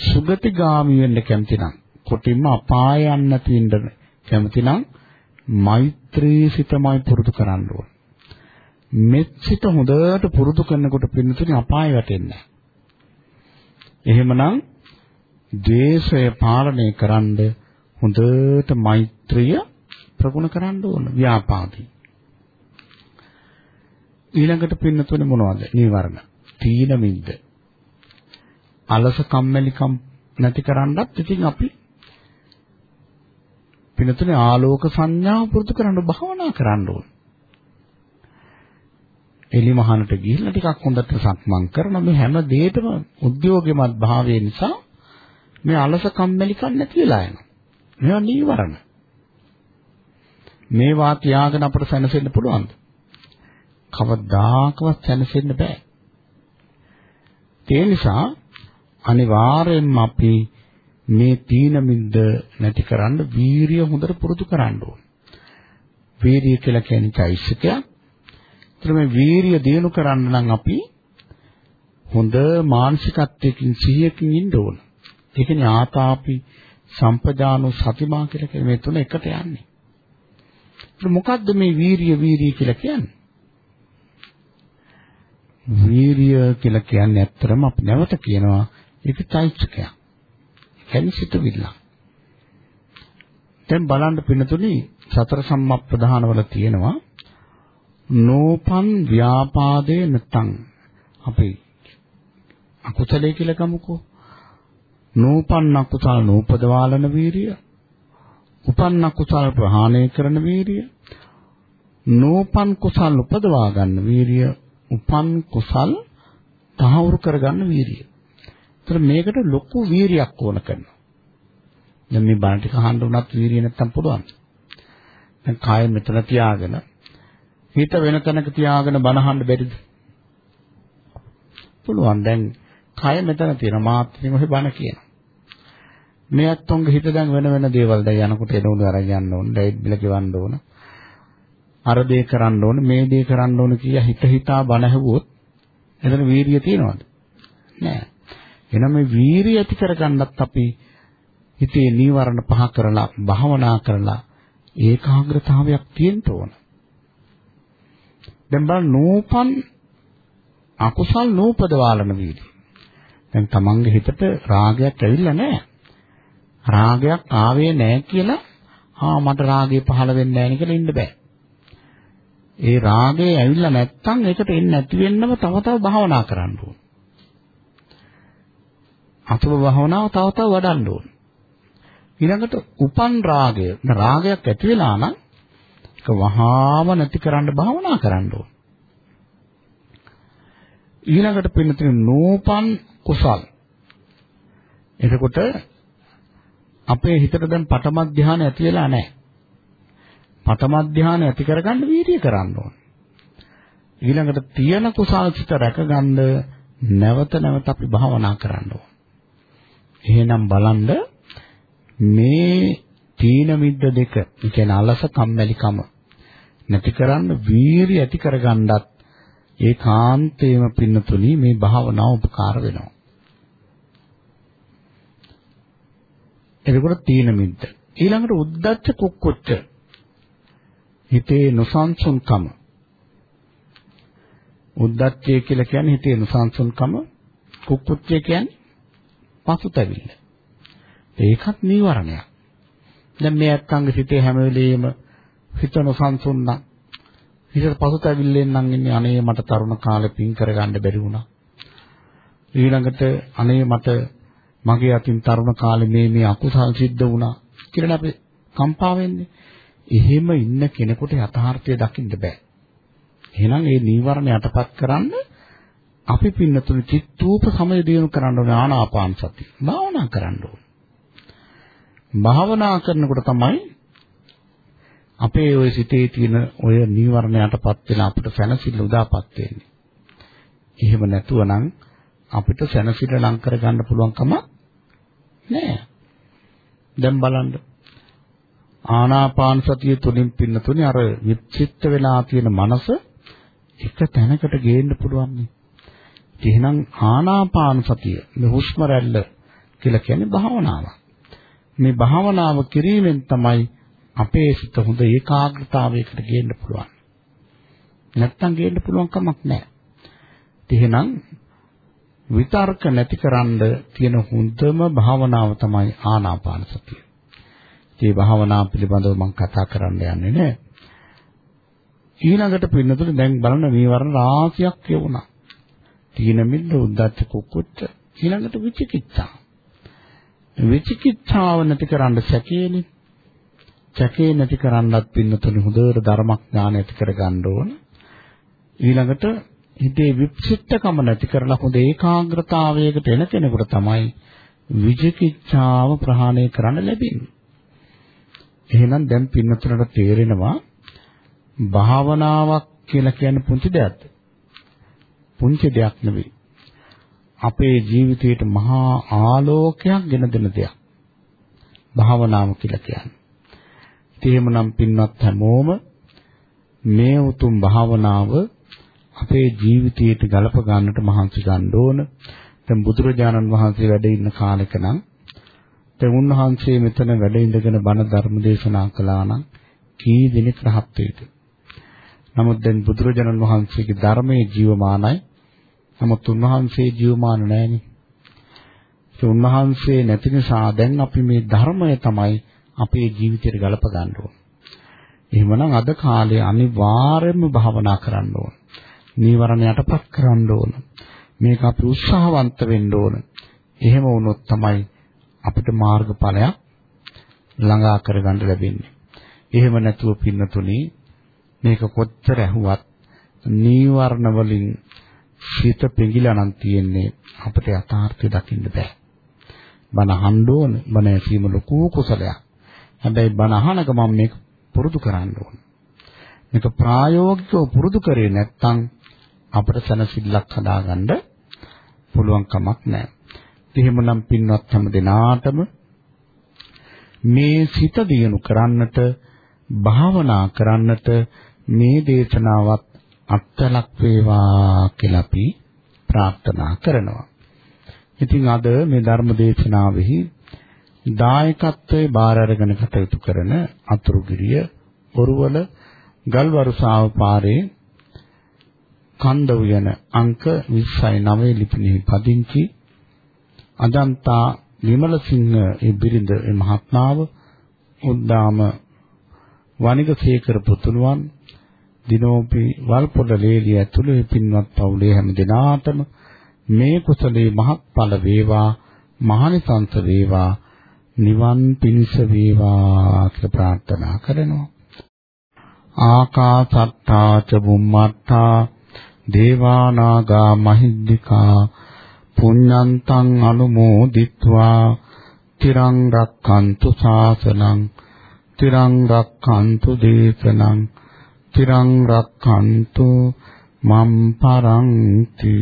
සුගතිගාමි වෙන්න කැමති නම් කොටින්ම අපාය යන්න තියෙන්න කැමති නම් මෛත්‍රී සිතමයි පුරුදු කරන්න ඕන. මෙත් සිත හොඳට පුරුදු කරනකොට පින්නතුනේ අපාය වැටෙන්නේ නැහැ. එහෙමනම් ද්වේෂය පාලනය කරන්න හොඳට මෛත්‍රිය ප්‍රගුණ කරන්න ඕන ව්‍යාපාදී. ඊළඟට පින්නතුනේ මොනවද? නීවරණ. තීන මිද්ද. අලස කම්මැලිකම් නැති කරන්නත් ඉතින් අපි පින්නතුනේ ආලෝක සංඥාව පුරුදු කරන්න භාවනා කරන්න ඕන. එලිමහනට ගිහිල්ලා ටිකක් හොඳට සක්මන් කරන මේ හැම දෙයකම උද්‍යෝගිමත් භාවය නිසා මේ අලස කම්මැලිකම් නැති වෙලා යනවා. මේවා නීවරණ. මේවා තියාගෙන අපට සැනසෙන්න පුළුවන්ද? කවදාකවත් සැනසෙන්න බෑ. ඒ නිසා අනිවාර්යෙන්ම අපි මේ තීන මිද්ද නැති කරන්න වීරිය හොඳට පුරුදු කරන්න ඕන. වීරිය කියලා කියන්නේ චෛසිකයක්. ඒතර මේ වීරිය දිනු කරන්න නම් අපි හොඳ මානසිකත්වයකින් සිහියකින් ඉන්න ඕන. ඒ කියන්නේ ආතාපි සම්පජානෝ සතිමා කියලා කියන මේ තුන එකට යන්නේ. මොකද්ද මේ වීරිය වීරිය කියලා කියන්නේ? වීරිය කියලා කියන්නේ ඇත්තරම අපි නැවත කියනවා ඒක චෛත්‍යකයක්. කියන්නේ සිතුවිල්ල. දැන් බලන්න පින්නතුනි සතර සම්මප්පදාන වල තියෙනවා නෝපන් ව්‍යාපාදේ නැත්තම් අපි අකුසලයේ කියලා ගමුකෝ. නෝපන් අකුසල නූපදවාලන වීරිය උපන්න කුසල් ප්‍රහාණය කරන වීරිය නෝපන් කුසල් උපදවා ගන්න වීරිය උපන් කුසල් තහවුරු කරගන්න වීරිය. ඒතර මේකට ලොකු වීරියක් ඕන කරනවා. දැන් මේ බණ ටික අහන්න උනත් වීරිය නැත්තම් පුළුවන්. දැන් කාය මෙතන තියාගෙන හිත වෙන තැනක තියාගෙන බණ අහන්න බැරිද? පුළුවන්. දැන් කාය මෙතන තියෙන මාත් ඉතින් ඔහි බණ කියනවා. මේ අත්ොංග හිත දැන් වෙන වෙන දේවල් දැන් යනකොට එනෝන අරන් යන්න ඕන, ඩයිට් බිල ගෙවන්න ඕන. අර දේ කරන්න ඕන, මේ දේ කරන්න ඕන කිය හිත හිතා බන හැවුවොත් එතන වීරිය තියනවද? නෑ. එහෙනම් මේ වීරිය ඇති කරගන්නත් අපි හිතේ නීවරණ පහ කරලා භාවනා කරලා ඒකාග්‍රතාවයක් තියෙන්න ඕන. දැන් බලන්න නූපන් අකුසල් නූපදවාලන වීර්ය. දැන් තමන්ගේ හිතට රාගයක් ඇවිල්ලා නැහැ. රාගයක් ආවේ නැහැ කියලා ආ මට රාගය පහළ වෙන්නේ නැහැ නේ කියලා ඉන්න බෑ. ඒ රාගය ඇවිල්ලා නැත්තම් ඒකට එන්නේ නැති වෙන්නම තව තව භාවනා කරන්න ඕන. අතුව භාවනාව තව තව වඩන්න ඕන. ඊළඟට උපන් රාගය රාගයක් ඇති වෙලා නම් ඒක වහාම නැති කරන්න භාවනා කරන්න ඕන. ඊළඟට පින්නතින නූපන් කුසල්. එතකොට අපේ හිතට දැන් පඨම ධානය ඇති වෙලා නැහැ. පඨම ධානය ඇති කරගන්න වීර්යය කරන්න ඕන. ඊළඟට තියෙන කුසල් සිත රැකගන්න නැවත නැවත අපි භාවනා කරන්න ඕන. එහෙනම් බලන්න මේ තීන මිද්ද දෙක, ඒ කියන්නේ අලස කම්මැලිකම නැති කරන්න වීරිය ඇති කරගන්නත් ඒකාන්තේම පින්නතුනි මේ භාවනාව උපකාර වෙනවා. එතකොට තීන මිද්ද. ඊළඟට උද්දච්ච කුක්කුච්ච. හිතේ නොසන්සුන්කම. උද්දච්චය කියලා කියන්නේ හිතේ නොසන්සුන්කම. කුක්කුච්චය කියන්නේ පසුතැවිල්ල. ඒකත් නීවරණයක්. දැන් මේ අත්ංග හිතේ හැම වෙලෙම හිත නොසන්සුන්නම් හිතට පසුතැවිල්ලෙන් නම් ඉන්නේ අනේ මට තරුණ කාලේ පින් කරගන්න බැරි වුණා. ඊළඟට අනේ මට මගේ අතින් තරුණ කාලේ මේ මේ අකුසල් සිද්ධ වුණා කියලා අපි කම්පා වෙන්නේ. එහෙම ඉන්න කෙනෙකුට යථාර්ථය දකින්න බෑ. එහෙනම් මේ නීවරණ යටපත් කරන්න අපි පින්නතුනි චිත්තූප සමය දිනු කරන්න ඕන ආනාපාන සතිය. භාවනා කරන්න ඕන. භාවනා කරනකොට තමයි අපේ ওই සිතේ තියෙන ඔය නීවරණයටපත් වෙන අපිට සැනසෙල්ල උදාපත් වෙන්නේ. එහෙම නැතුව නම් අපිට සැනසෙල්ල ලං කරගන්න පුළුවන්කම නෑ. දැන් බලන්න. ආනාපාන සතිය තුලින් පින්නතුනේ අර විචිත්ත වෙලා තියෙන මනස එක තැනකට ගේන්න පුළුවන් නේ. එහෙනම් ආනාපාන සතිය මේ හුස්ම රැල්ල කියලා කියන්නේ භාවනාවක්. මේ භාවනාව කිරීමෙන් තමයි අපේ සිත හොඳ ඒකාග්‍රතාවයකට ගේන්න පුළුවන්. නැත්තම් ගේන්න පුළුවන් කමක් නැහැ. එහෙනම් විතර්ක නැතිකරන්න තියෙන හොඳම භාවනාව තමයි ආනාපාන සතිය. මේ භාවනාව පිළිබඳව මම කතා කරන්න යන්නේ නැහැ. ඊළඟට පින්නතුනේ දැන් බලන්න නීවරණ රාශියක් කියවුණා. තීන මිද්ද උද්දච්ච කුක්කුච්ච ඊළඟට විචිකිච්ඡා. විචිකිච්ඡාව නැති කරන්න සැකේනේ. සැකේ නැති කරන්නත් පින්නතුනේ හොඳට ධර්මඥාන ඇති කරගන්න ඕන. ඊළඟට හිතේ විචිත්තකම නැති කරලා හොඳ ඒකාග්‍රතාවයකට එන කෙනෙකුට තමයි විචිකිච්ඡාව ප්‍රහාණය කරන්න ලැබෙන්නේ. එහෙනම් දැන් පින්නතුනට තේරෙනවා භාවනාවක් කියලා කියන්නේ පුංචි දෙයක්ද? පුංචි දෙයක් නෙවෙයි. අපේ ජීවිතයට මහා ආලෝකයක් ගෙන දෙන දෙයක්. භාවනාව කියලා කියන්නේ. එහෙමනම් පින්වත් හැමෝම මේ උතුම් භාවනාව අපේ ජීවිතයට ගලප ගන්නට මහන්සි ගන්න ඕන. දැන් බුදුරජාණන් වහන්සේ වැඩ ඉන්න කාලෙක නම් දැන් උන්වහන්සේ මෙතන වැඩ ඉඳගෙන බණ ධර්ම දේශනා කළා නම් කී දෙනෙක් රහත් වේද? නමුත් දැන් බුදුරජාණන් වහන්සේගේ ධර්මයේ ජීවමානයි. නමුත් උන්වහන්සේ ජීවමාන නැහෙනි. ඒ උන්වහන්සේ නැති නිසා දැන් අපි මේ ධර්මය තමයි අපේ ජීවිතයට ගලප ගන්න ඕන. එහෙමනම් අද කාලේ අනිවාර්යයෙන්ම භාවනා කරන්න ඕන. නීවරණ යටපත් කරන්න ඕන. මේක අපි උත්සාහවන්ත වෙන්න ඕන. එහෙම වුණොත් තමයි අපිට මාර්ගඵලයක් ළඟා කරගන්න ලැබෙන්නේ. එහෙම නැතුව පින්නතුණි මේක කොච්චර ඇහුවත් නීවරණ වලින් සිත පිඟිලා නම් තියෙන්නේ අපිට යථාර්ථය දකින්න බෑ. බණ අහන්න ඕන. බණ ඇසීම ලොකු කුසලයක්. හැබැයි බණ අහන ගමන් මේක පුරුදු කරන්න ඕන. මේක ප්‍රායෝගිකව පුරුදු කරේ නැත්නම් අපිට සනසිල්ලක් හදාගන්න පුළුවන් කමක් නැහැ. එහෙමනම් පින්වත් හැම දිනාටම මේ සිත දියුණු කරන්නට භාවනා කරන්නට මේ දේශනාවත් අත්ලක් වේවා කියලා අපි ප්‍රාර්ථනා කරනවා. ඉතින් අද මේ ධර්ම දේශනාවෙහි දායකත්වයේ බාර අරගෙන කටයුතු කරන අතුරුගිරිය ඔරුවල ගල්වරුසාව පාරේ කන්ද උයන අංක 29 ලිපිනෙහි පදිංචි අජන්තා විමලසිංහ ඒ බිරිඳ ඒ මහත්මාව උද්දාම වනිගසේකර පුතුණුවන් දිනෝපි වල්පොඩ ලේලිය ඇතුළු මේ පින්වත් පවුලේ හැම දිනාටම මේ කුසලේ මහත්ඵල වේවා මහානිසංස වේවා නිවන් පිණිස වේවා කියලා ප්‍රාර්ථනා කරනවා. ආකාසත්තා ච බුම්මත්තා දේවා නාග මහිද්దికා පුඤ්ඤන්තං අනුමෝදිත්වා. තිරං රක්ඛන්තු ශාසනං තිරං රක්ඛන්තු දේශනං. තිරං රක්ඛන්තු මම් පරන්ති.